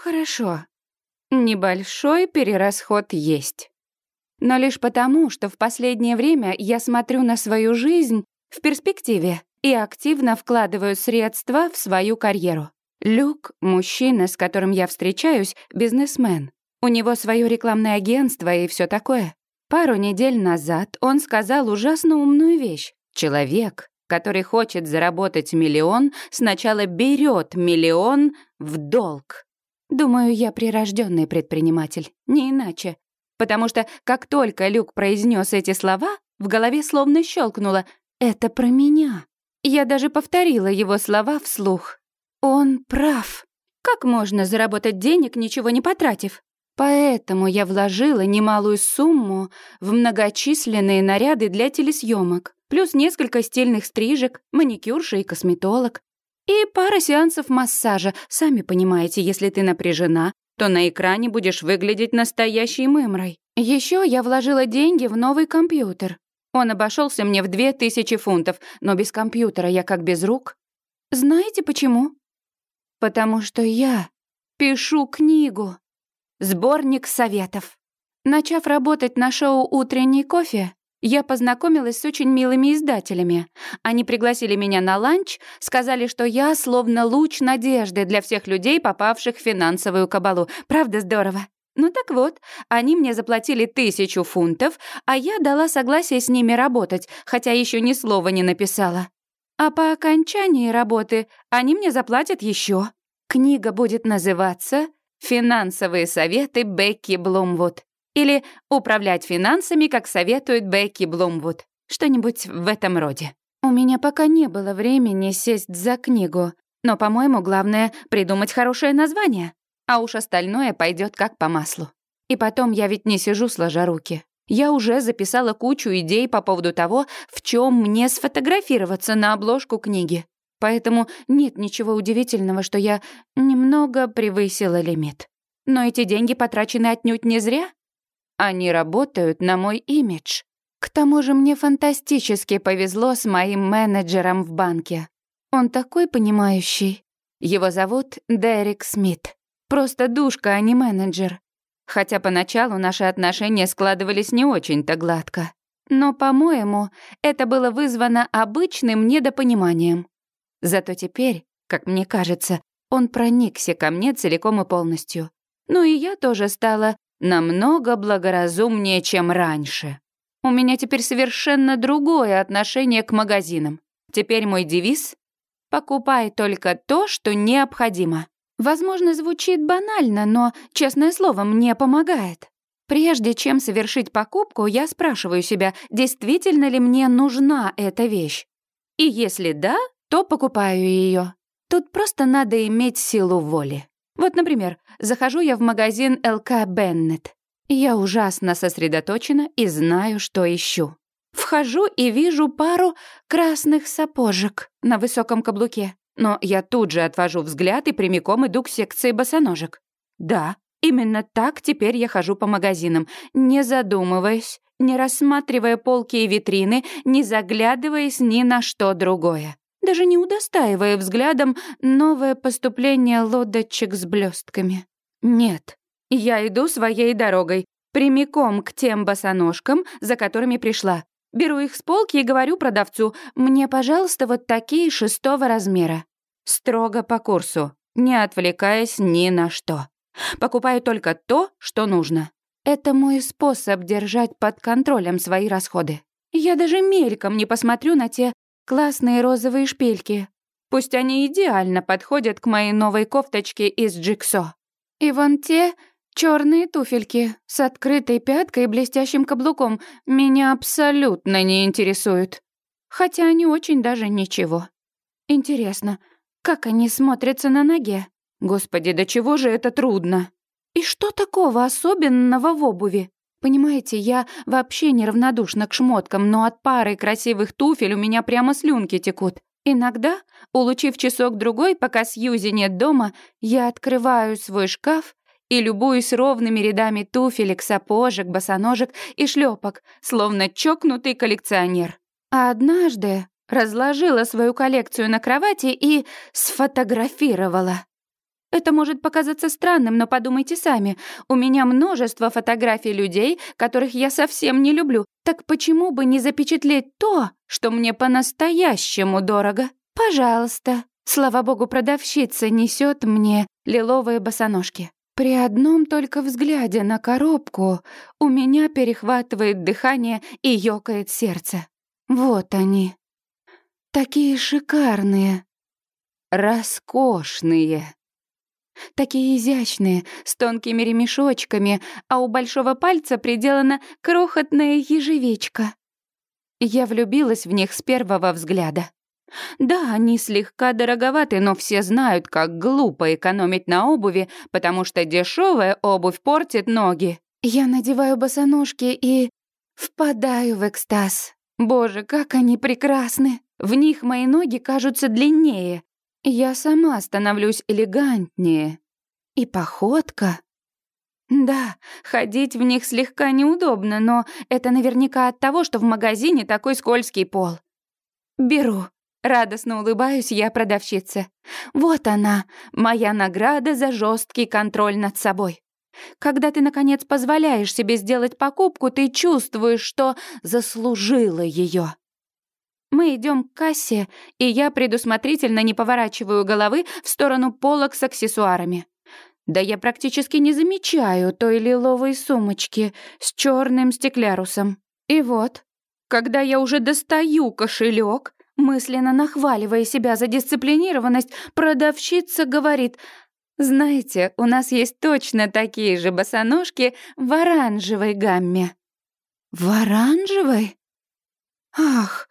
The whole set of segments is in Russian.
хорошо. Небольшой перерасход есть. Но лишь потому, что в последнее время я смотрю на свою жизнь в перспективе и активно вкладываю средства в свою карьеру. Люк, мужчина, с которым я встречаюсь, бизнесмен. У него свое рекламное агентство и все такое. Пару недель назад он сказал ужасно умную вещь. Человек, который хочет заработать миллион, сначала берет миллион в долг. Думаю, я прирожденный предприниматель, не иначе. Потому что как только Люк произнес эти слова, в голове словно щелкнуло «это про меня». Я даже повторила его слова вслух. Он прав. Как можно заработать денег, ничего не потратив? Поэтому я вложила немалую сумму в многочисленные наряды для телесъемок, плюс несколько стильных стрижек, маникюрша и косметолог. И пара сеансов массажа. Сами понимаете, если ты напряжена, то на экране будешь выглядеть настоящей мымрой. Еще я вложила деньги в новый компьютер. Он обошелся мне в две тысячи фунтов, но без компьютера я как без рук. Знаете почему? Потому что я пишу книгу. Сборник советов. Начав работать на шоу «Утренний кофе», я познакомилась с очень милыми издателями. Они пригласили меня на ланч, сказали, что я словно луч надежды для всех людей, попавших в финансовую кабалу. Правда здорово? Ну так вот, они мне заплатили тысячу фунтов, а я дала согласие с ними работать, хотя еще ни слова не написала. А по окончании работы они мне заплатят еще. Книга будет называться «Финансовые советы Бекки Блумвуд». Или «Управлять финансами, как советует Бекки Блумвуд». Что-нибудь в этом роде. У меня пока не было времени сесть за книгу, но, по-моему, главное — придумать хорошее название, а уж остальное пойдет как по маслу. И потом я ведь не сижу сложа руки. Я уже записала кучу идей по поводу того, в чем мне сфотографироваться на обложку книги. Поэтому нет ничего удивительного, что я немного превысила лимит. Но эти деньги потрачены отнюдь не зря. Они работают на мой имидж. К тому же мне фантастически повезло с моим менеджером в банке. Он такой понимающий. Его зовут Дерек Смит. Просто душка, а не менеджер. Хотя поначалу наши отношения складывались не очень-то гладко. Но, по-моему, это было вызвано обычным недопониманием. Зато теперь, как мне кажется, он проникся ко мне целиком и полностью. Ну и я тоже стала намного благоразумнее, чем раньше. У меня теперь совершенно другое отношение к магазинам. Теперь мой девиз — покупай только то, что необходимо. Возможно, звучит банально, но, честное слово, мне помогает. Прежде чем совершить покупку, я спрашиваю себя, действительно ли мне нужна эта вещь. И если да, то покупаю ее. Тут просто надо иметь силу воли. Вот, например, захожу я в магазин ЛК Беннет. Я ужасно сосредоточена и знаю, что ищу. Вхожу и вижу пару красных сапожек на высоком каблуке. Но я тут же отвожу взгляд и прямиком иду к секции босоножек. Да, именно так теперь я хожу по магазинам, не задумываясь, не рассматривая полки и витрины, не заглядываясь ни на что другое даже не удостаивая взглядом новое поступление лодочек с блестками. Нет, я иду своей дорогой, прямиком к тем босоножкам, за которыми пришла. Беру их с полки и говорю продавцу, мне, пожалуйста, вот такие шестого размера. Строго по курсу, не отвлекаясь ни на что. Покупаю только то, что нужно. Это мой способ держать под контролем свои расходы. Я даже мельком не посмотрю на те Классные розовые шпильки. Пусть они идеально подходят к моей новой кофточке из джиксо. И вон те черные туфельки с открытой пяткой и блестящим каблуком меня абсолютно не интересуют. Хотя они очень даже ничего. Интересно, как они смотрятся на ноге? Господи, до чего же это трудно? И что такого особенного в обуви? Понимаете, я вообще неравнодушна к шмоткам, но от пары красивых туфель у меня прямо слюнки текут. Иногда, улучив часок-другой, пока Сьюзи нет дома, я открываю свой шкаф и любуюсь ровными рядами туфелек, сапожек, босоножек и шлепок, словно чокнутый коллекционер. А однажды разложила свою коллекцию на кровати и сфотографировала. Это может показаться странным, но подумайте сами. У меня множество фотографий людей, которых я совсем не люблю. Так почему бы не запечатлеть то, что мне по-настоящему дорого? Пожалуйста. Слава богу, продавщица несет мне лиловые босоножки. При одном только взгляде на коробку у меня перехватывает дыхание и ёкает сердце. Вот они. Такие шикарные. Роскошные. Такие изящные, с тонкими ремешочками, а у большого пальца приделана крохотная ежевичка. Я влюбилась в них с первого взгляда. Да, они слегка дороговаты, но все знают, как глупо экономить на обуви, потому что дешевая обувь портит ноги. Я надеваю босоножки и впадаю в экстаз. Боже, как они прекрасны! В них мои ноги кажутся длиннее, я сама становлюсь элегантнее. И походка. Да, ходить в них слегка неудобно, но это наверняка от того, что в магазине такой скользкий пол. Беру. Радостно улыбаюсь я продавщице. Вот она, моя награда за жесткий контроль над собой. Когда ты, наконец, позволяешь себе сделать покупку, ты чувствуешь, что заслужила ее. Мы идем к кассе, и я предусмотрительно не поворачиваю головы в сторону полок с аксессуарами. Да я практически не замечаю той лиловой сумочки с черным стеклярусом. И вот, когда я уже достаю кошелек, мысленно нахваливая себя за дисциплинированность, продавщица говорит «Знаете, у нас есть точно такие же босоножки в оранжевой гамме». «В оранжевой?» «Ах,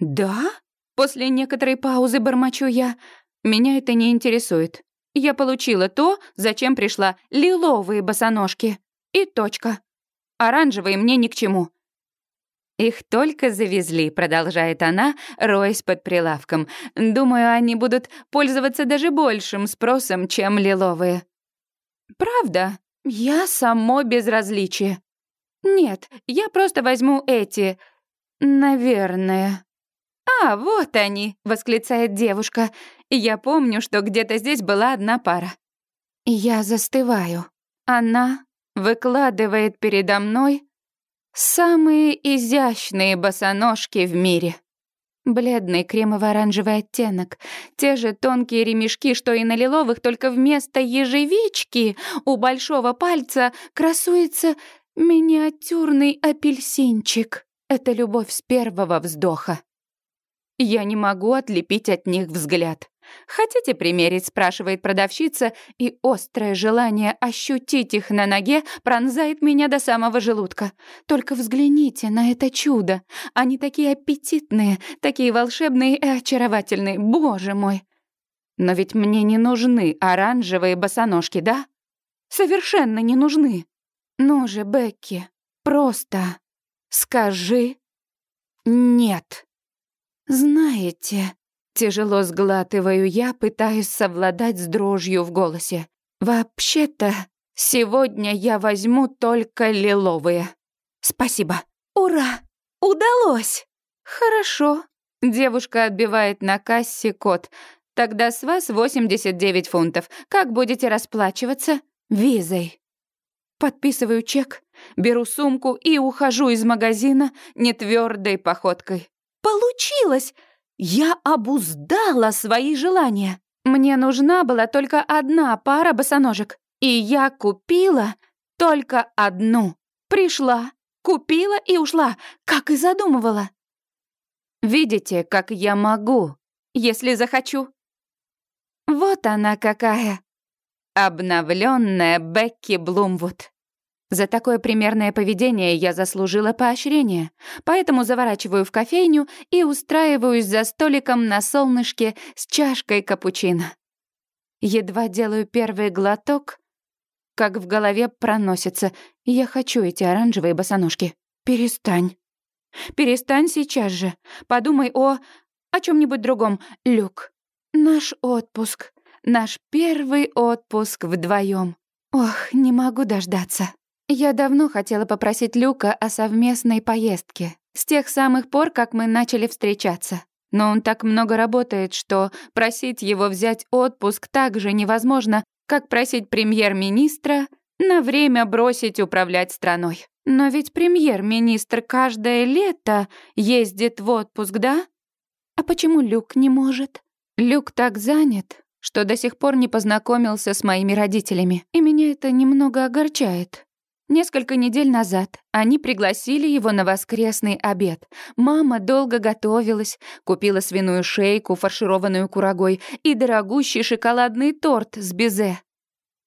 «Да?» После некоторой паузы бормочу я. «Меня это не интересует. Я получила то, зачем пришла. Лиловые босоножки. И точка. Оранжевые мне ни к чему». «Их только завезли», — продолжает она, роясь под прилавком. «Думаю, они будут пользоваться даже большим спросом, чем лиловые». «Правда? Я само безразличие». «Нет, я просто возьму эти. Наверное». «А, вот они!» — восклицает девушка. «Я помню, что где-то здесь была одна пара». Я застываю. Она выкладывает передо мной самые изящные босоножки в мире. Бледный кремово-оранжевый оттенок, те же тонкие ремешки, что и на лиловых, только вместо ежевички у большого пальца красуется миниатюрный апельсинчик. Это любовь с первого вздоха. Я не могу отлепить от них взгляд. «Хотите примерить?» — спрашивает продавщица, и острое желание ощутить их на ноге пронзает меня до самого желудка. Только взгляните на это чудо. Они такие аппетитные, такие волшебные и очаровательные, боже мой! Но ведь мне не нужны оранжевые босоножки, да? Совершенно не нужны. Ну же, Бекки, просто скажи «нет». «Знаете...» — тяжело сглатываю я, пытаюсь совладать с дрожью в голосе. «Вообще-то, сегодня я возьму только лиловые. Спасибо. Ура! Удалось!» «Хорошо». Девушка отбивает на кассе код. «Тогда с вас 89 фунтов. Как будете расплачиваться?» «Визой». Подписываю чек, беру сумку и ухожу из магазина нетвёрдой походкой. Получилось! Я обуздала свои желания. Мне нужна была только одна пара босоножек, и я купила только одну. Пришла, купила и ушла, как и задумывала. Видите, как я могу, если захочу. Вот она какая. Обновленная Бекки Блумвуд. За такое примерное поведение я заслужила поощрение, поэтому заворачиваю в кофейню и устраиваюсь за столиком на солнышке с чашкой капучино. Едва делаю первый глоток, как в голове проносится «Я хочу эти оранжевые босоножки». Перестань. Перестань сейчас же. Подумай о... о чем нибудь другом. Люк, наш отпуск. Наш первый отпуск вдвоем. Ох, не могу дождаться. Я давно хотела попросить Люка о совместной поездке. С тех самых пор, как мы начали встречаться. Но он так много работает, что просить его взять отпуск так же невозможно, как просить премьер-министра на время бросить управлять страной. Но ведь премьер-министр каждое лето ездит в отпуск, да? А почему Люк не может? Люк так занят, что до сих пор не познакомился с моими родителями, и меня это немного огорчает. Несколько недель назад они пригласили его на воскресный обед. Мама долго готовилась, купила свиную шейку, фаршированную курагой, и дорогущий шоколадный торт с безе.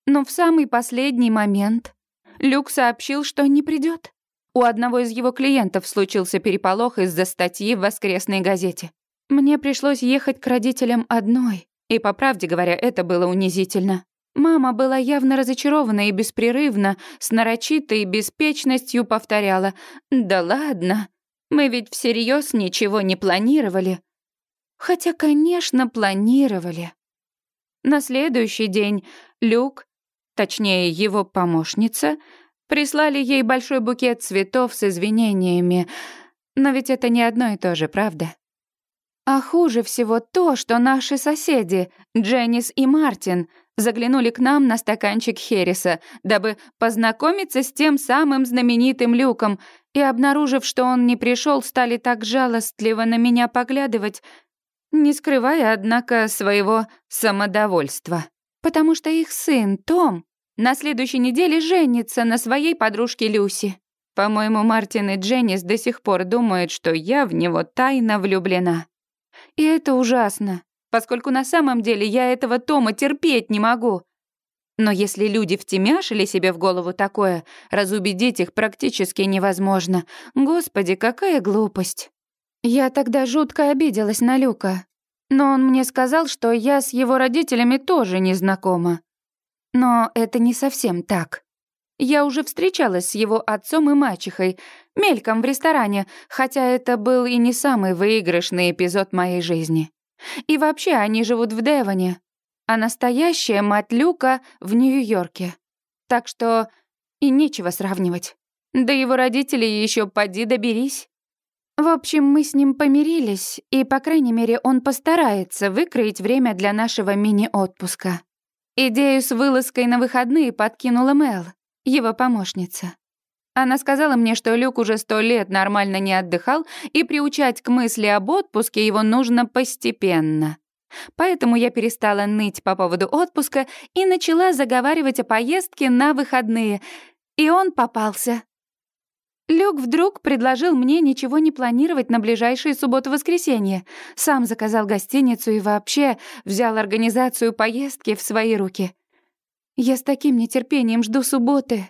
Но в самый последний момент Люк сообщил, что не придет. У одного из его клиентов случился переполох из-за статьи в воскресной газете. Мне пришлось ехать к родителям одной, и, по правде говоря, это было унизительно. Мама была явно разочарована и беспрерывно, с нарочитой беспечностью повторяла «Да ладно, мы ведь всерьез ничего не планировали». Хотя, конечно, планировали. На следующий день Люк, точнее его помощница, прислали ей большой букет цветов с извинениями. Но ведь это не одно и то же, правда? А хуже всего то, что наши соседи, Дженнис и Мартин, заглянули к нам на стаканчик Хереса, дабы познакомиться с тем самым знаменитым Люком, и, обнаружив, что он не пришел, стали так жалостливо на меня поглядывать, не скрывая, однако, своего самодовольства. Потому что их сын, Том, на следующей неделе женится на своей подружке Люси. По-моему, Мартин и Дженнис до сих пор думают, что я в него тайно влюблена. И это ужасно, поскольку на самом деле я этого Тома терпеть не могу. Но если люди втемяшили себе в голову такое, разубедить их практически невозможно. Господи, какая глупость. Я тогда жутко обиделась на Люка. Но он мне сказал, что я с его родителями тоже не знакома. Но это не совсем так. Я уже встречалась с его отцом и мачехой, мельком в ресторане, хотя это был и не самый выигрышный эпизод моей жизни. И вообще они живут в Девоне, а настоящая мать Люка в Нью-Йорке. Так что и нечего сравнивать. Да его родители еще поди доберись. В общем, мы с ним помирились, и, по крайней мере, он постарается выкроить время для нашего мини-отпуска. Идею с вылазкой на выходные подкинула Мел его помощница. Она сказала мне, что Люк уже сто лет нормально не отдыхал, и приучать к мысли об отпуске его нужно постепенно. Поэтому я перестала ныть по поводу отпуска и начала заговаривать о поездке на выходные. И он попался. Люк вдруг предложил мне ничего не планировать на ближайшие субботу-воскресенье. Сам заказал гостиницу и вообще взял организацию поездки в свои руки. Я с таким нетерпением жду субботы.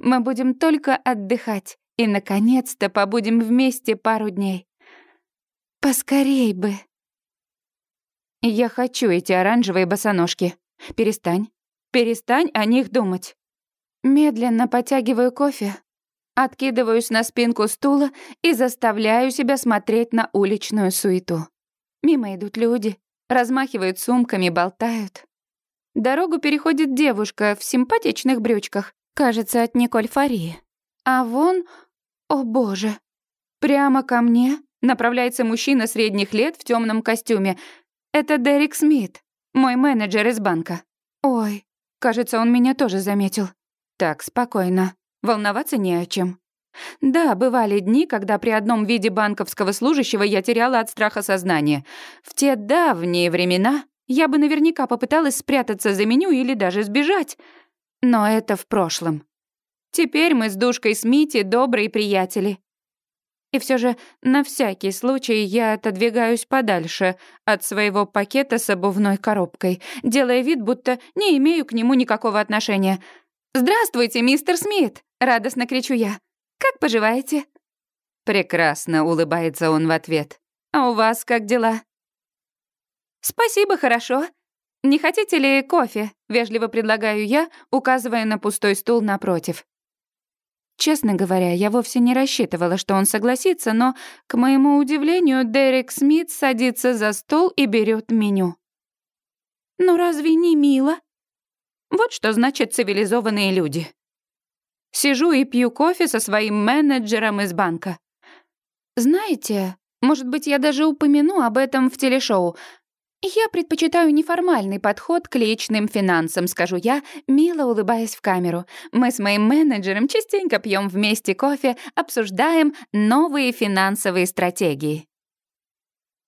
Мы будем только отдыхать и, наконец-то, побудем вместе пару дней. Поскорей бы. Я хочу эти оранжевые босоножки. Перестань. Перестань о них думать. Медленно потягиваю кофе, откидываюсь на спинку стула и заставляю себя смотреть на уличную суету. Мимо идут люди, размахивают сумками, болтают. Дорогу переходит девушка в симпатичных брючках, кажется, от Николь Фарии. А вон, о боже, прямо ко мне направляется мужчина средних лет в темном костюме. Это Дерек Смит, мой менеджер из банка. Ой, кажется, он меня тоже заметил. Так, спокойно. Волноваться не о чем. Да, бывали дни, когда при одном виде банковского служащего я теряла от страха сознание. В те давние времена я бы наверняка попыталась спрятаться за меню или даже сбежать. Но это в прошлом. Теперь мы с Душкой Смити добрые приятели. И все же, на всякий случай, я отодвигаюсь подальше от своего пакета с обувной коробкой, делая вид, будто не имею к нему никакого отношения. «Здравствуйте, мистер Смит!» — радостно кричу я. «Как поживаете?» Прекрасно улыбается он в ответ. «А у вас как дела?» «Спасибо, хорошо. Не хотите ли кофе?» — вежливо предлагаю я, указывая на пустой стул напротив. Честно говоря, я вовсе не рассчитывала, что он согласится, но, к моему удивлению, Дерек Смит садится за стол и берет меню. «Ну разве не мило?» Вот что значит цивилизованные люди. Сижу и пью кофе со своим менеджером из банка. «Знаете», Может быть, я даже упомяну об этом в телешоу. Я предпочитаю неформальный подход к личным финансам, скажу я, мило улыбаясь в камеру. Мы с моим менеджером частенько пьем вместе кофе, обсуждаем новые финансовые стратегии.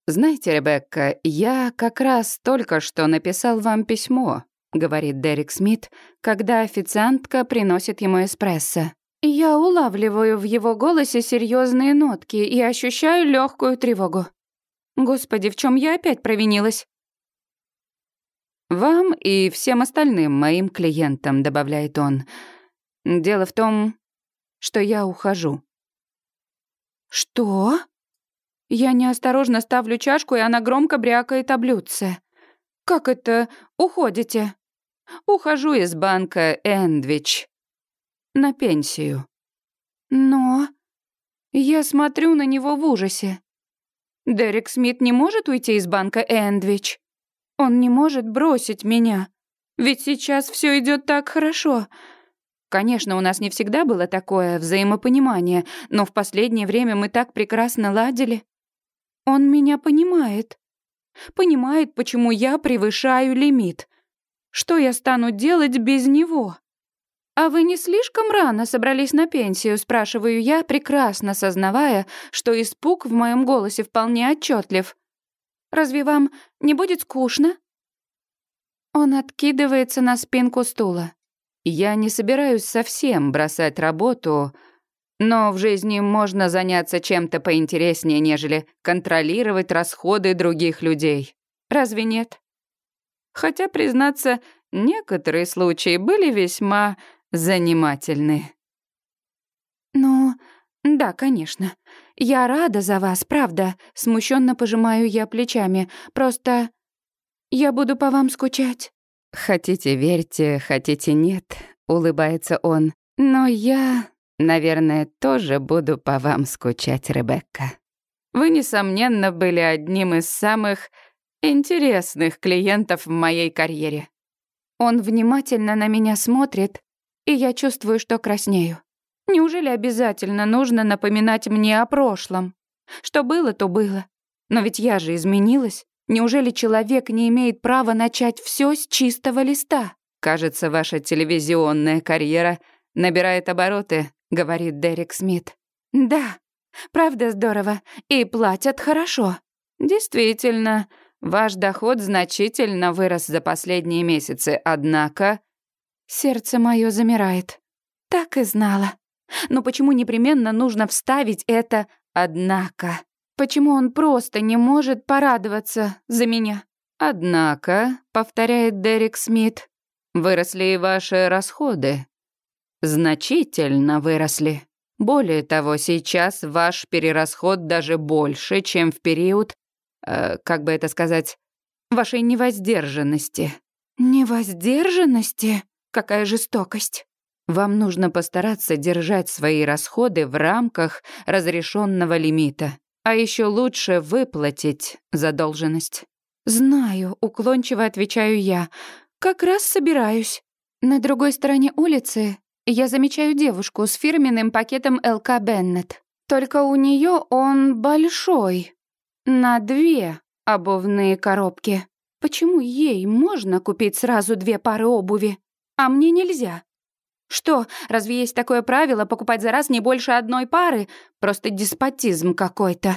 «Знаете, Ребекка, я как раз только что написал вам письмо», — говорит Дерек Смит, когда официантка приносит ему эспрессо. Я улавливаю в его голосе серьезные нотки и ощущаю легкую тревогу. Господи, в чем я опять провинилась? «Вам и всем остальным моим клиентам», — добавляет он. «Дело в том, что я ухожу». «Что?» Я неосторожно ставлю чашку, и она громко брякает о блюдце. «Как это уходите?» «Ухожу из банка Эндвич. На пенсию». «Но...» Я смотрю на него в ужасе. Дерек Смит не может уйти из банка Эндвич. Он не может бросить меня. Ведь сейчас все идет так хорошо. Конечно, у нас не всегда было такое взаимопонимание, но в последнее время мы так прекрасно ладили. Он меня понимает. Понимает, почему я превышаю лимит. Что я стану делать без него? «А вы не слишком рано собрались на пенсию?» — спрашиваю я, прекрасно сознавая, что испуг в моем голосе вполне отчетлив. «Разве вам не будет скучно?» Он откидывается на спинку стула. «Я не собираюсь совсем бросать работу, но в жизни можно заняться чем-то поинтереснее, нежели контролировать расходы других людей. Разве нет? Хотя, признаться, некоторые случаи были весьма занимательны. Ну, да, конечно. Я рада за вас, правда. Смущенно пожимаю я плечами. Просто я буду по вам скучать. Хотите верьте, хотите нет, улыбается он. Но я Наверное, тоже буду по вам скучать, Ребекка. Вы, несомненно, были одним из самых интересных клиентов в моей карьере. Он внимательно на меня смотрит, и я чувствую, что краснею. Неужели обязательно нужно напоминать мне о прошлом? Что было, то было. Но ведь я же изменилась. Неужели человек не имеет права начать все с чистого листа? Кажется, ваша телевизионная карьера набирает обороты, — говорит Дерек Смит. «Да, правда здорово, и платят хорошо». «Действительно, ваш доход значительно вырос за последние месяцы, однако...» Сердце мое замирает. Так и знала. Но почему непременно нужно вставить это «однако»? Почему он просто не может порадоваться за меня? «Однако», — повторяет Дерек Смит, — «выросли и ваши расходы значительно выросли. Более того, сейчас ваш перерасход даже больше, чем в период, э, как бы это сказать, вашей невоздержанности. Невоздержанности? Какая жестокость. Вам нужно постараться держать свои расходы в рамках разрешенного лимита, а еще лучше выплатить задолженность. Знаю, уклончиво отвечаю я. Как раз собираюсь. На другой стороне улицы я замечаю девушку с фирменным пакетом ЛК Беннет. Только у нее он большой. На две обувные коробки. Почему ей можно купить сразу две пары обуви, а мне нельзя? Что, разве есть такое правило покупать за раз не больше одной пары? Просто деспотизм какой-то.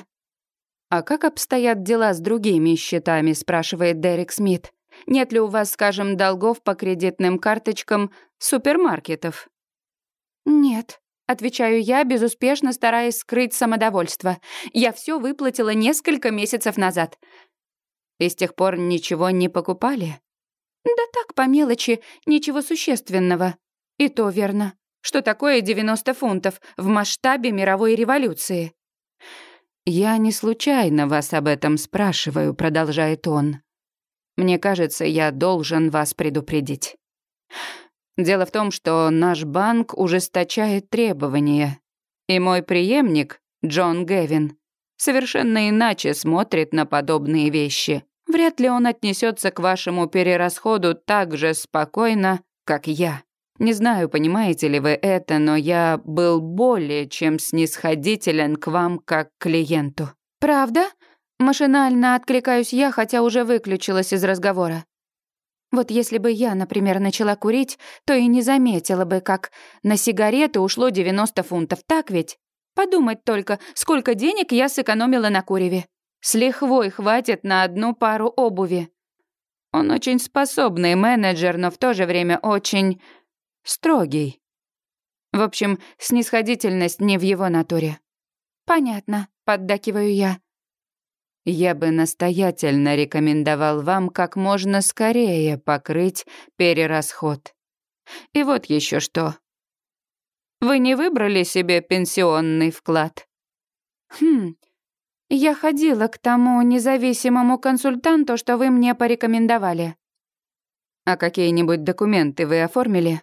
«А как обстоят дела с другими счетами?» — спрашивает Дерек Смит. «Нет ли у вас, скажем, долгов по кредитным карточкам супермаркетов?» «Нет», — отвечаю я, безуспешно стараясь скрыть самодовольство. «Я все выплатила несколько месяцев назад». «И с тех пор ничего не покупали?» «Да так, по мелочи, ничего существенного. И то верно. Что такое 90 фунтов в масштабе мировой революции?» «Я не случайно вас об этом спрашиваю», — продолжает он. «Мне кажется, я должен вас предупредить. Дело в том, что наш банк ужесточает требования, и мой преемник, Джон Гевин, совершенно иначе смотрит на подобные вещи. Вряд ли он отнесется к вашему перерасходу так же спокойно, как я. Не знаю, понимаете ли вы это, но я был более чем снисходителен к вам как клиенту. «Правда?» Машинально откликаюсь я, хотя уже выключилась из разговора. Вот если бы я, например, начала курить, то и не заметила бы, как на сигареты ушло 90 фунтов, так ведь? Подумать только, сколько денег я сэкономила на куреве. С лихвой хватит на одну пару обуви. Он очень способный менеджер, но в то же время очень строгий. В общем, снисходительность не в его натуре. «Понятно», — поддакиваю я. Я бы настоятельно рекомендовал вам как можно скорее покрыть перерасход. И вот еще что. Вы не выбрали себе пенсионный вклад? Хм, я ходила к тому независимому консультанту, что вы мне порекомендовали. А какие-нибудь документы вы оформили?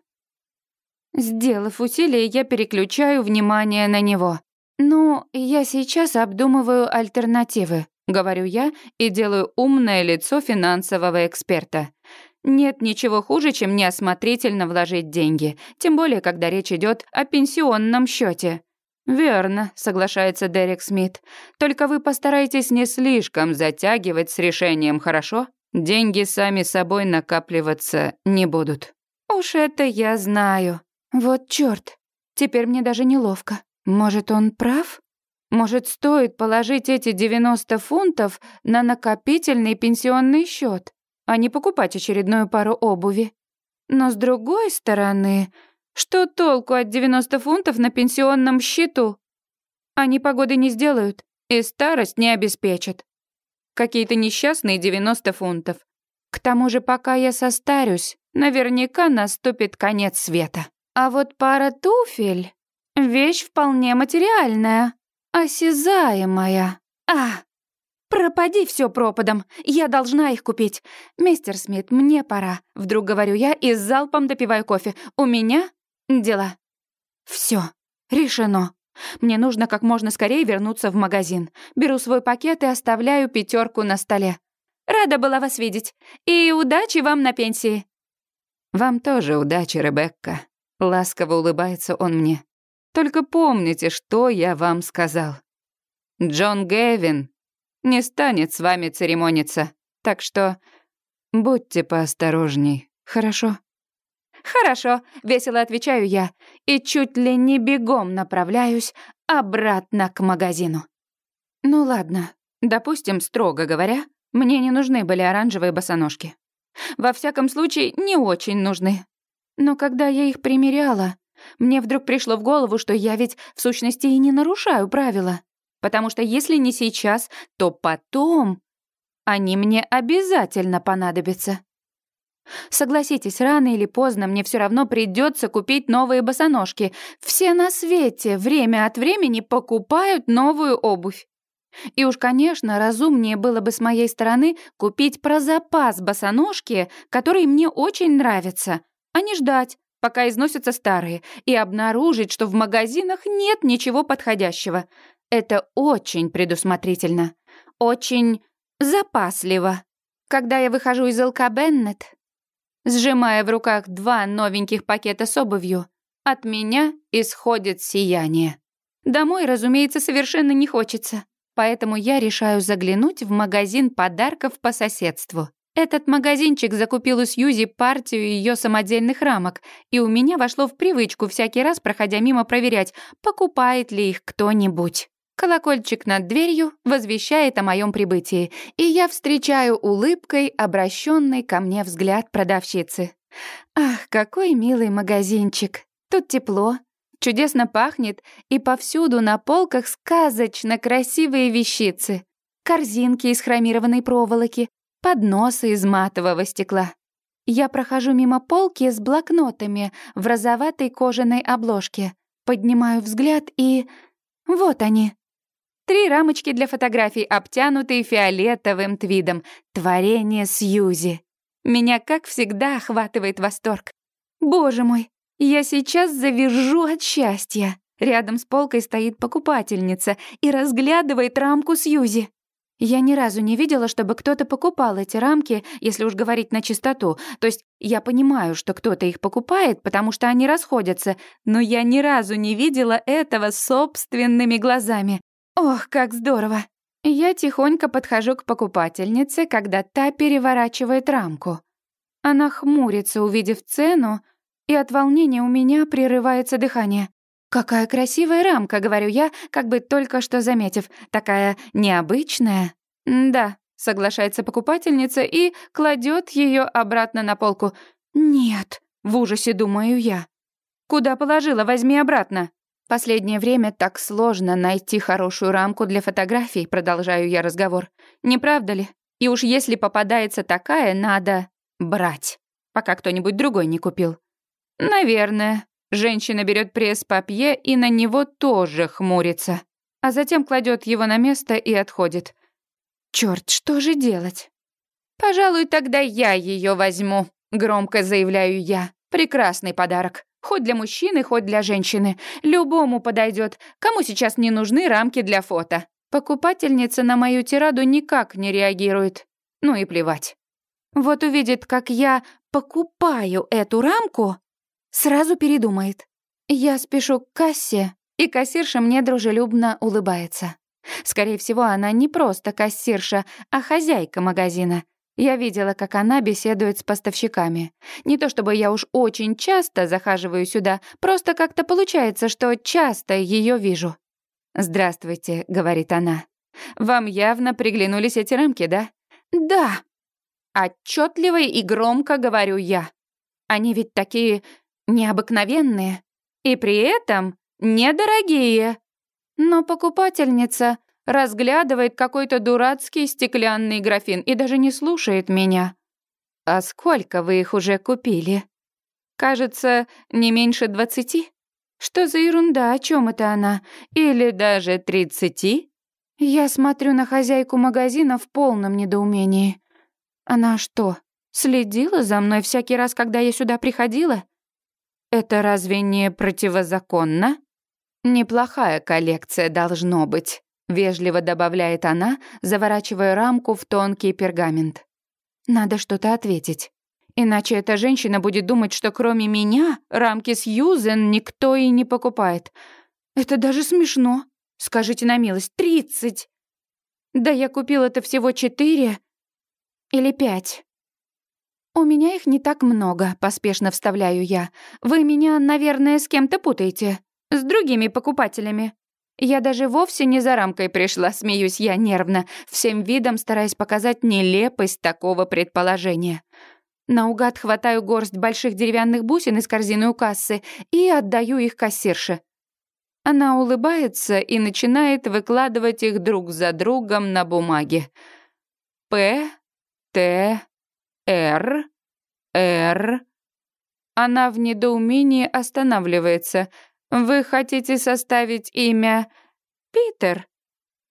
Сделав усилие, я переключаю внимание на него. Ну, я сейчас обдумываю альтернативы говорю я и делаю умное лицо финансового эксперта. Нет ничего хуже, чем неосмотрительно вложить деньги, тем более, когда речь идет о пенсионном счете. «Верно», — соглашается Дерек Смит. «Только вы постарайтесь не слишком затягивать с решением, хорошо? Деньги сами собой накапливаться не будут». «Уж это я знаю. Вот чёрт. Теперь мне даже неловко. Может, он прав?» Может, стоит положить эти 90 фунтов на накопительный пенсионный счет, а не покупать очередную пару обуви? Но с другой стороны, что толку от 90 фунтов на пенсионном счету? Они погоды не сделают и старость не обеспечат. Какие-то несчастные 90 фунтов. К тому же, пока я состарюсь, наверняка наступит конец света. А вот пара туфель — вещь вполне материальная. «Осязаемая. А, пропади все пропадом. Я должна их купить. Мистер Смит, мне пора. Вдруг говорю я и с залпом допиваю кофе. У меня дела. Все, решено. Мне нужно как можно скорее вернуться в магазин. Беру свой пакет и оставляю пятерку на столе. Рада была вас видеть. И удачи вам на пенсии. Вам тоже удачи, Ребекка. Ласково улыбается он мне. Только помните, что я вам сказал. Джон Гэвин не станет с вами церемониться, так что будьте поосторожней, хорошо?» «Хорошо», — весело отвечаю я, и чуть ли не бегом направляюсь обратно к магазину. Ну ладно, допустим, строго говоря, мне не нужны были оранжевые босоножки. Во всяком случае, не очень нужны. Но когда я их примеряла, мне вдруг пришло в голову, что я ведь в сущности и не нарушаю правила. Потому что если не сейчас, то потом они мне обязательно понадобятся. Согласитесь, рано или поздно мне все равно придется купить новые босоножки. Все на свете время от времени покупают новую обувь. И уж, конечно, разумнее было бы с моей стороны купить про запас босоножки, которые мне очень нравятся, а не ждать, пока износятся старые, и обнаружить, что в магазинах нет ничего подходящего. Это очень предусмотрительно, очень запасливо. Когда я выхожу из ЛК Беннет, сжимая в руках два новеньких пакета с обувью, от меня исходит сияние. Домой, разумеется, совершенно не хочется, поэтому я решаю заглянуть в магазин подарков по соседству. Этот магазинчик закупил у Сьюзи партию ее самодельных рамок, и у меня вошло в привычку всякий раз, проходя мимо, проверять, покупает ли их кто-нибудь. Колокольчик над дверью возвещает о моем прибытии, и я встречаю улыбкой обращенный ко мне взгляд продавщицы. Ах, какой милый магазинчик! Тут тепло, чудесно пахнет, и повсюду на полках сказочно красивые вещицы. Корзинки из хромированной проволоки, подносы из матового стекла. Я прохожу мимо полки с блокнотами в розоватой кожаной обложке, поднимаю взгляд и... Вот они. Три рамочки для фотографий, обтянутые фиолетовым твидом. Творение Сьюзи. Меня, как всегда, охватывает восторг. Боже мой, я сейчас завяжу от счастья. Рядом с полкой стоит покупательница и разглядывает рамку Сьюзи. Я ни разу не видела, чтобы кто-то покупал эти рамки, если уж говорить на чистоту. То есть я понимаю, что кто-то их покупает, потому что они расходятся, но я ни разу не видела этого собственными глазами. Ох, как здорово! Я тихонько подхожу к покупательнице, когда та переворачивает рамку. Она хмурится, увидев цену, и от волнения у меня прерывается дыхание. «Какая красивая рамка», — говорю я, как бы только что заметив. «Такая необычная». «Да», — соглашается покупательница и кладет ее обратно на полку. «Нет», — в ужасе думаю я. «Куда положила? Возьми обратно». Последнее время так сложно найти хорошую рамку для фотографий, продолжаю я разговор. Не правда ли? И уж если попадается такая, надо брать, пока кто-нибудь другой не купил. Наверное. Женщина берет пресс-папье и на него тоже хмурится, а затем кладет его на место и отходит. Черт, что же делать? Пожалуй, тогда я ее возьму, громко заявляю я. Прекрасный подарок. Хоть для мужчины, хоть для женщины. Любому подойдет. Кому сейчас не нужны рамки для фото? Покупательница на мою тираду никак не реагирует. Ну и плевать. Вот увидит, как я покупаю эту рамку, сразу передумает. Я спешу к кассе, и кассирша мне дружелюбно улыбается. Скорее всего, она не просто кассирша, а хозяйка магазина. Я видела, как она беседует с поставщиками. Не то чтобы я уж очень часто захаживаю сюда, просто как-то получается, что часто ее вижу. «Здравствуйте», — говорит она. «Вам явно приглянулись эти рамки, да?» «Да», Отчетливо и громко говорю я. Они ведь такие необыкновенные и при этом недорогие. Но покупательница разглядывает какой-то дурацкий стеклянный графин и даже не слушает меня. «А сколько вы их уже купили?» «Кажется, не меньше двадцати?» «Что за ерунда? О чем это она? Или даже тридцати?» Я смотрю на хозяйку магазина в полном недоумении. Она что, следила за мной всякий раз, когда я сюда приходила? Это разве не противозаконно? Неплохая коллекция должно быть, вежливо добавляет она, заворачивая рамку в тонкий пергамент. Надо что-то ответить. Иначе эта женщина будет думать, что кроме меня рамки с Юзен никто и не покупает. Это даже смешно. Скажите на милость, тридцать. Да я купил это всего четыре, или пять. «У меня их не так много», — поспешно вставляю я. «Вы меня, наверное, с кем-то путаете. С другими покупателями». Я даже вовсе не за рамкой пришла, смеюсь я нервно, всем видом стараясь показать нелепость такого предположения. Наугад хватаю горсть больших деревянных бусин из корзины у кассы и отдаю их кассирше. Она улыбается и начинает выкладывать их друг за другом на бумаге. П, Т, Р, Р. Она в недоумении останавливается. Вы хотите составить имя Питер?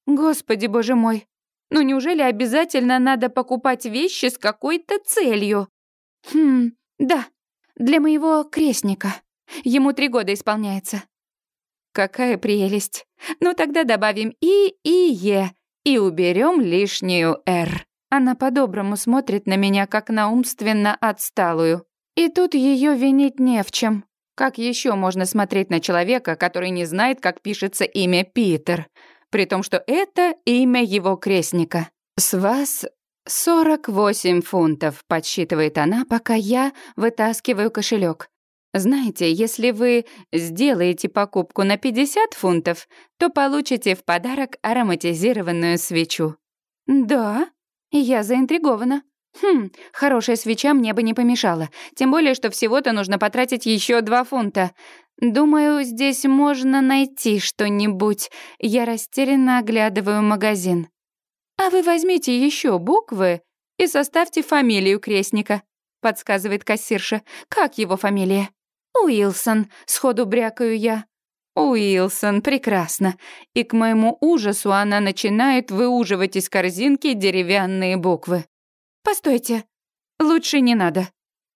Господи, боже мой. Ну неужели обязательно надо покупать вещи с какой-то целью? Хм, да, для моего крестника. Ему три года исполняется. Какая прелесть. Ну тогда добавим И и Е и уберем лишнюю Р. Она по-доброму смотрит на меня, как на умственно отсталую. И тут ее винить не в чем. Как еще можно смотреть на человека, который не знает, как пишется имя Питер, при том, что это имя его крестника? С вас 48 фунтов, подсчитывает она, пока я вытаскиваю кошелек. Знаете, если вы сделаете покупку на 50 фунтов, то получите в подарок ароматизированную свечу. Да? Я заинтригована. Хм, хорошая свеча мне бы не помешала. Тем более, что всего-то нужно потратить еще два фунта. Думаю, здесь можно найти что-нибудь. Я растерянно оглядываю магазин. А вы возьмите еще буквы и составьте фамилию крестника, подсказывает кассирша. Как его фамилия? Уилсон, сходу брякаю я. Уилсон, прекрасно. И к моему ужасу она начинает выуживать из корзинки деревянные буквы. Постойте, лучше не надо.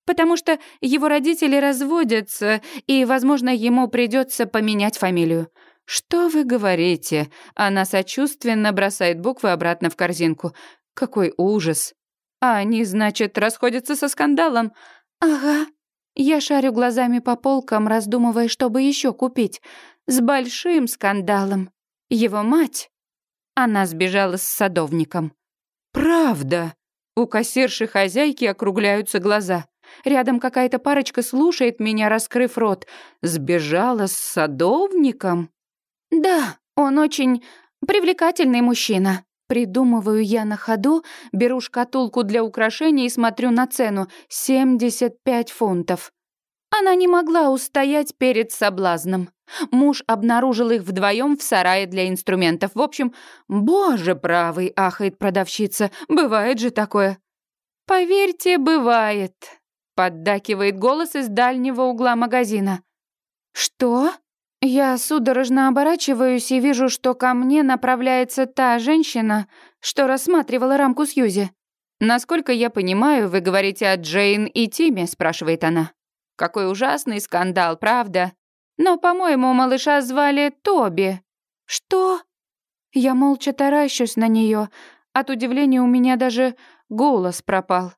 Потому что его родители разводятся, и, возможно, ему придется поменять фамилию. Что вы говорите? Она сочувственно бросает буквы обратно в корзинку. Какой ужас. А они, значит, расходятся со скандалом. Ага. Я шарю глазами по полкам, раздумывая, чтобы еще купить с большим скандалом. Его мать Она сбежала с садовником. «Правда?» У кассирши хозяйки округляются глаза. Рядом какая-то парочка слушает меня, раскрыв рот. Сбежала с садовником? Да, он очень привлекательный мужчина. Придумываю я на ходу, беру шкатулку для украшений и смотрю на цену — 75 фунтов. Она не могла устоять перед соблазном. Муж обнаружил их вдвоем в сарае для инструментов. В общем, боже правый, ахает продавщица, бывает же такое. Поверьте, бывает, поддакивает голос из дальнего угла магазина. Что? Я судорожно оборачиваюсь и вижу, что ко мне направляется та женщина, что рассматривала рамку Сьюзи. «Насколько я понимаю, вы говорите о Джейн и Тиме?» — спрашивает она. «Какой ужасный скандал, правда? Но, по-моему, малыша звали Тоби». «Что?» Я молча таращусь на нее. От удивления у меня даже голос пропал.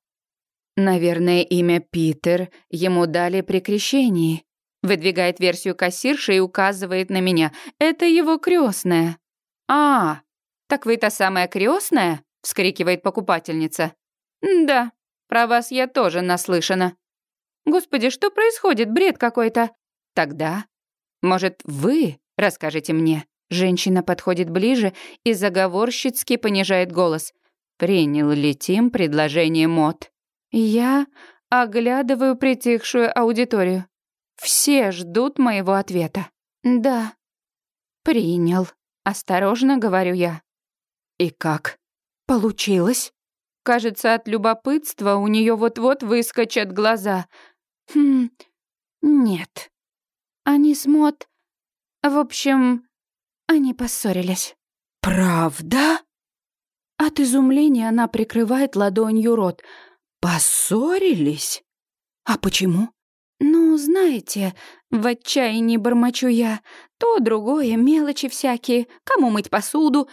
Наверное, имя Питер ему дали при крещении. Выдвигает версию кассирши и указывает на меня. Это его крестная. А, так вы та самая крестная? вскрикивает покупательница. Да, про вас я тоже наслышана. Господи, что происходит? Бред какой-то. Тогда, может, вы расскажете мне? Женщина подходит ближе и заговорщицки понижает голос. Принял ли Тим предложение Мод? Я оглядываю притихшую аудиторию. Все ждут моего ответа. Да. Принял. Осторожно говорю я. И как? Получилось? Кажется, от любопытства у нее вот-вот выскочат глаза. Хм, нет. Они с Мот... В общем, они поссорились. Правда? От изумления она прикрывает ладонью рот. Поссорились? А почему? «Ну, знаете, в отчаянии бормочу я. То, другое, мелочи всякие. Кому мыть посуду?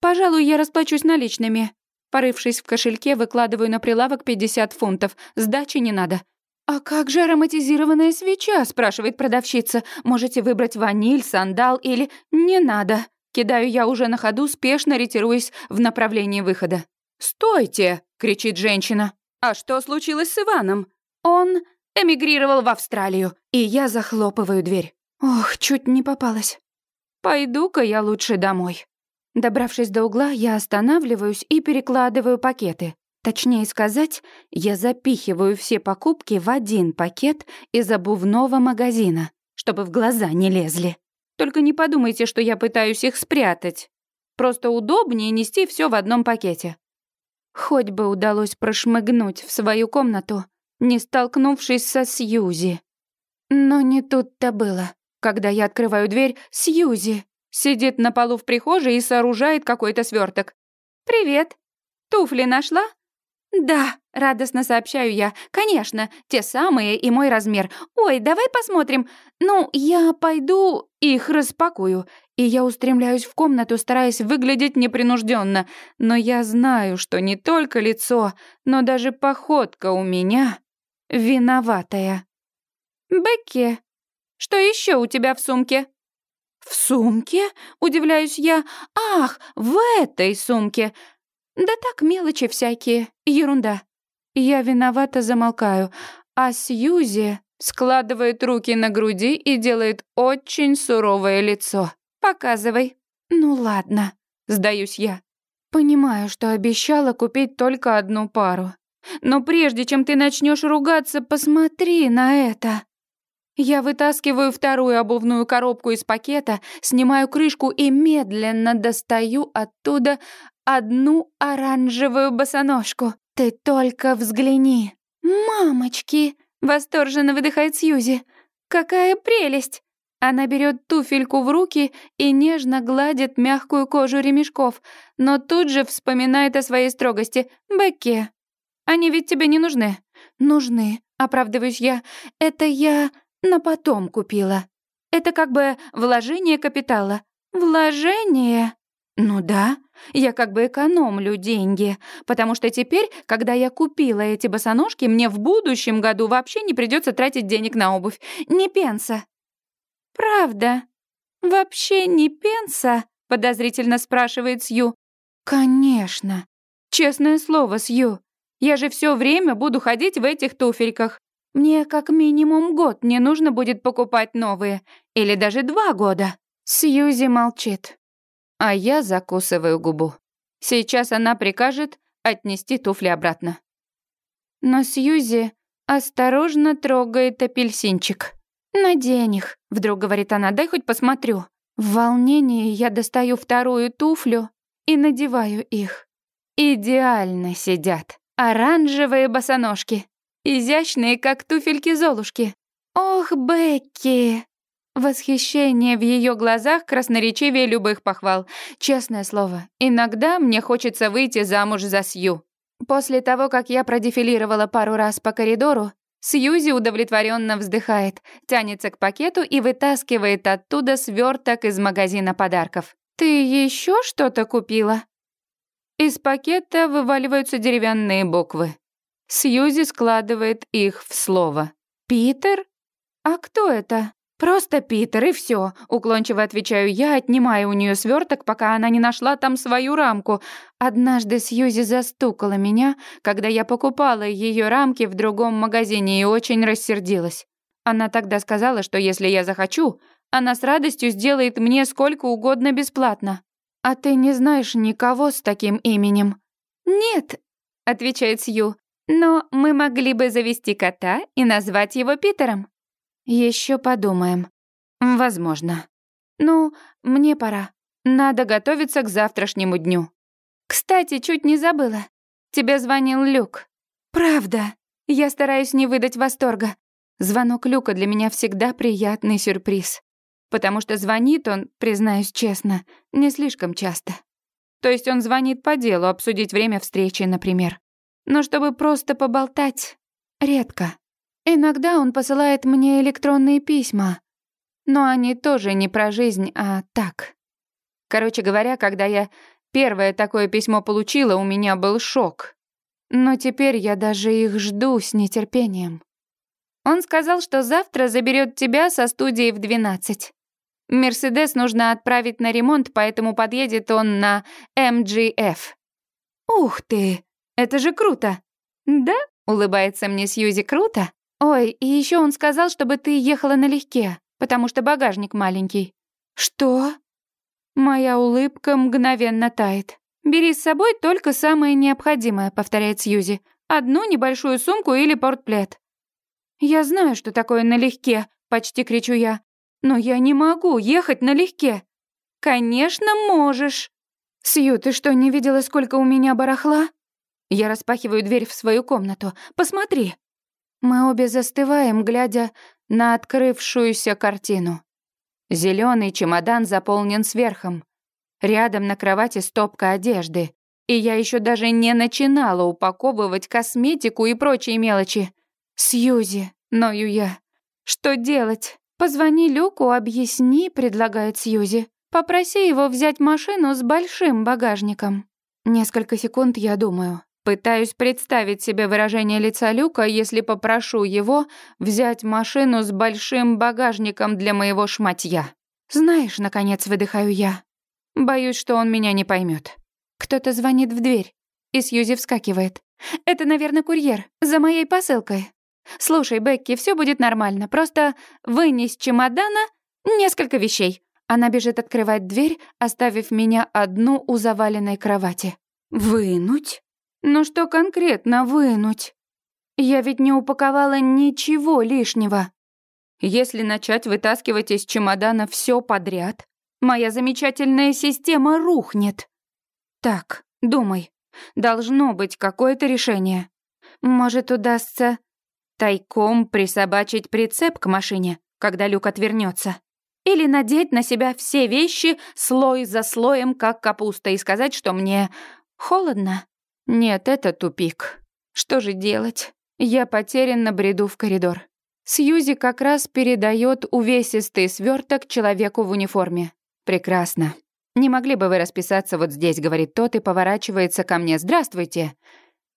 Пожалуй, я расплачусь наличными». Порывшись в кошельке, выкладываю на прилавок 50 фунтов. Сдачи не надо. «А как же ароматизированная свеча?» — спрашивает продавщица. «Можете выбрать ваниль, сандал или...» «Не надо». Кидаю я уже на ходу, спешно ретируясь в направлении выхода. «Стойте!» — кричит женщина. «А что случилось с Иваном?» «Он...» эмигрировал в Австралию, и я захлопываю дверь. Ох, чуть не попалась. Пойду-ка я лучше домой. Добравшись до угла, я останавливаюсь и перекладываю пакеты. Точнее сказать, я запихиваю все покупки в один пакет из обувного магазина, чтобы в глаза не лезли. Только не подумайте, что я пытаюсь их спрятать. Просто удобнее нести все в одном пакете. Хоть бы удалось прошмыгнуть в свою комнату, не столкнувшись со Сьюзи. Но не тут-то было. Когда я открываю дверь, Сьюзи сидит на полу в прихожей и сооружает какой-то сверток. «Привет. Туфли нашла?» «Да», — радостно сообщаю я. «Конечно, те самые и мой размер. Ой, давай посмотрим. Ну, я пойду их распакую». И я устремляюсь в комнату, стараясь выглядеть непринужденно. Но я знаю, что не только лицо, но даже походка у меня виноватая. «Бекки, что еще у тебя в сумке?» «В сумке?» — удивляюсь я. «Ах, в этой сумке!» «Да так, мелочи всякие, ерунда». Я виновато замолкаю, а Сьюзи складывает руки на груди и делает очень суровое лицо. «Показывай». «Ну ладно», — сдаюсь я. Понимаю, что обещала купить только одну пару. Но прежде чем ты начнешь ругаться, посмотри на это. Я вытаскиваю вторую обувную коробку из пакета, снимаю крышку и медленно достаю оттуда одну оранжевую босоножку. Ты только взгляни. «Мамочки!» — восторженно выдыхает Сьюзи. «Какая прелесть!» Она берет туфельку в руки и нежно гладит мягкую кожу ремешков, но тут же вспоминает о своей строгости. «Бекке, они ведь тебе не нужны». «Нужны», — оправдываюсь я. «Это я на потом купила. Это как бы вложение капитала». «Вложение?» «Ну да, я как бы экономлю деньги, потому что теперь, когда я купила эти босоножки, мне в будущем году вообще не придется тратить денег на обувь. Ни пенса». «Правда? Вообще ни пенса?» подозрительно спрашивает Сью. «Конечно. Честное слово, Сью. Я же все время буду ходить в этих туфельках. Мне как минимум год не нужно будет покупать новые. Или даже два года». Сьюзи молчит. А я закусываю губу. Сейчас она прикажет отнести туфли обратно. Но Сьюзи осторожно трогает апельсинчик. «Надень их», — вдруг говорит она, — «дай хоть посмотрю». В волнении я достаю вторую туфлю и надеваю их. Идеально сидят. Оранжевые босоножки. Изящные, как туфельки Золушки. Ох, Бекки! Восхищение в ее глазах красноречивее любых похвал. Честное слово, иногда мне хочется выйти замуж за Сью. После того, как я продефилировала пару раз по коридору, Сьюзи удовлетворенно вздыхает, тянется к пакету и вытаскивает оттуда сверток из магазина подарков. «Ты еще что-то купила?» Из пакета вываливаются деревянные буквы. Сьюзи складывает их в слово. «Питер? А кто это?» «Просто Питер, и все. уклончиво отвечаю я, отнимая у нее сверток, пока она не нашла там свою рамку. Однажды Сьюзи застукала меня, когда я покупала ее рамки в другом магазине и очень рассердилась. Она тогда сказала, что если я захочу, она с радостью сделает мне сколько угодно бесплатно. «А ты не знаешь никого с таким именем?» «Нет», — отвечает Сью, «но мы могли бы завести кота и назвать его Питером». Еще подумаем. Возможно. Ну, мне пора. Надо готовиться к завтрашнему дню. Кстати, чуть не забыла. Тебе звонил Люк. Правда. Я стараюсь не выдать восторга. Звонок Люка для меня всегда приятный сюрприз. Потому что звонит он, признаюсь честно, не слишком часто. То есть он звонит по делу, обсудить время встречи, например. Но чтобы просто поболтать — редко. Иногда он посылает мне электронные письма, но они тоже не про жизнь, а так. Короче говоря, когда я первое такое письмо получила, у меня был шок. Но теперь я даже их жду с нетерпением. Он сказал, что завтра заберет тебя со студии в 12. Мерседес нужно отправить на ремонт, поэтому подъедет он на МГФ. Ух ты, это же круто. Да? Улыбается мне Сьюзи круто. Ой, и еще он сказал, чтобы ты ехала налегке, потому что багажник маленький. Что? Моя улыбка мгновенно тает. Бери с собой только самое необходимое, повторяет Сьюзи. Одну небольшую сумку или портплет. Я знаю, что такое налегке, почти кричу я. Но я не могу ехать налегке. Конечно, можешь. Сью, ты что, не видела, сколько у меня барахла? Я распахиваю дверь в свою комнату. Посмотри. Мы обе застываем, глядя на открывшуюся картину. Зеленый чемодан заполнен сверхом. Рядом на кровати стопка одежды. И я еще даже не начинала упаковывать косметику и прочие мелочи. Сьюзи, ною я. Что делать? Позвони Люку, объясни, предлагает Сьюзи. Попроси его взять машину с большим багажником. Несколько секунд я думаю. Пытаюсь представить себе выражение лица Люка, если попрошу его взять машину с большим багажником для моего шматья. Знаешь, наконец выдыхаю я. Боюсь, что он меня не поймет. Кто-то звонит в дверь, и Сьюзи вскакивает. Это, наверное, курьер за моей посылкой. Слушай, Бекки, все будет нормально. Просто вынес чемодана несколько вещей. Она бежит открывать дверь, оставив меня одну у заваленной кровати. Вынуть? Но что конкретно вынуть? Я ведь не упаковала ничего лишнего. Если начать вытаскивать из чемодана все подряд, моя замечательная система рухнет. Так, думай, должно быть какое-то решение. Может, удастся тайком присобачить прицеп к машине, когда люк отвернется, или надеть на себя все вещи слой за слоем, как капуста, и сказать, что мне холодно. Нет, это тупик. Что же делать? Я потерянно бреду в коридор. Сьюзи как раз передает увесистый сверток человеку в униформе. Прекрасно. Не могли бы вы расписаться вот здесь, говорит тот и поворачивается ко мне. Здравствуйте.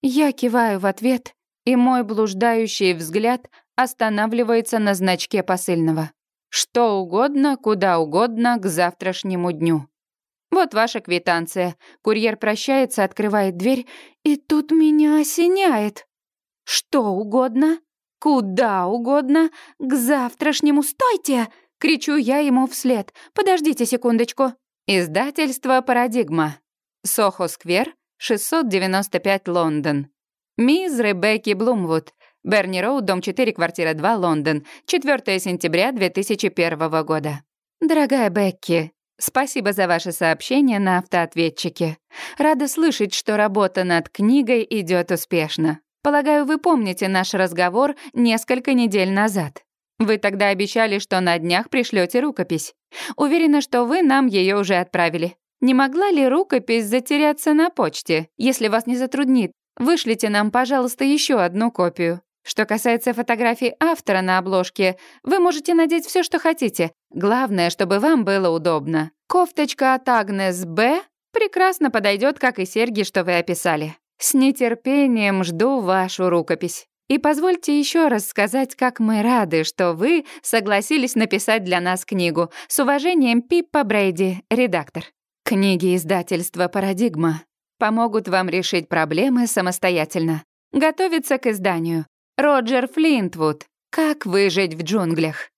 Я киваю в ответ, и мой блуждающий взгляд останавливается на значке посыльного. Что угодно, куда угодно к завтрашнему дню. Вот ваша квитанция. Курьер прощается, открывает дверь, и тут меня осеняет. Что угодно, куда угодно, к завтрашнему стойте! Кричу я ему вслед. Подождите секундочку. Издательство «Парадигма». Сохо-сквер, 695 Лондон. Мисс Ребекки Блумвуд. Берни Роуд, дом 4, квартира 2, Лондон. 4 сентября 2001 года. Дорогая Бекки, спасибо за ваше сообщение на автоответчике. Рада слышать, что работа над книгой идет успешно. Полагаю, вы помните наш разговор несколько недель назад. Вы тогда обещали, что на днях пришлете рукопись. Уверена, что вы нам ее уже отправили. Не могла ли рукопись затеряться на почте? Если вас не затруднит, вышлите нам, пожалуйста, еще одну копию. Что касается фотографий автора на обложке, вы можете надеть все, что хотите. Главное, чтобы вам было удобно. Кофточка от Агнес Б прекрасно подойдет, как и серьги, что вы описали. С нетерпением жду вашу рукопись. И позвольте еще раз сказать, как мы рады, что вы согласились написать для нас книгу. С уважением, Пиппа Брейди, редактор. Книги издательства «Парадигма» помогут вам решить проблемы самостоятельно. Готовиться к изданию. Роджер Флинтвуд. Как выжить в джунглях.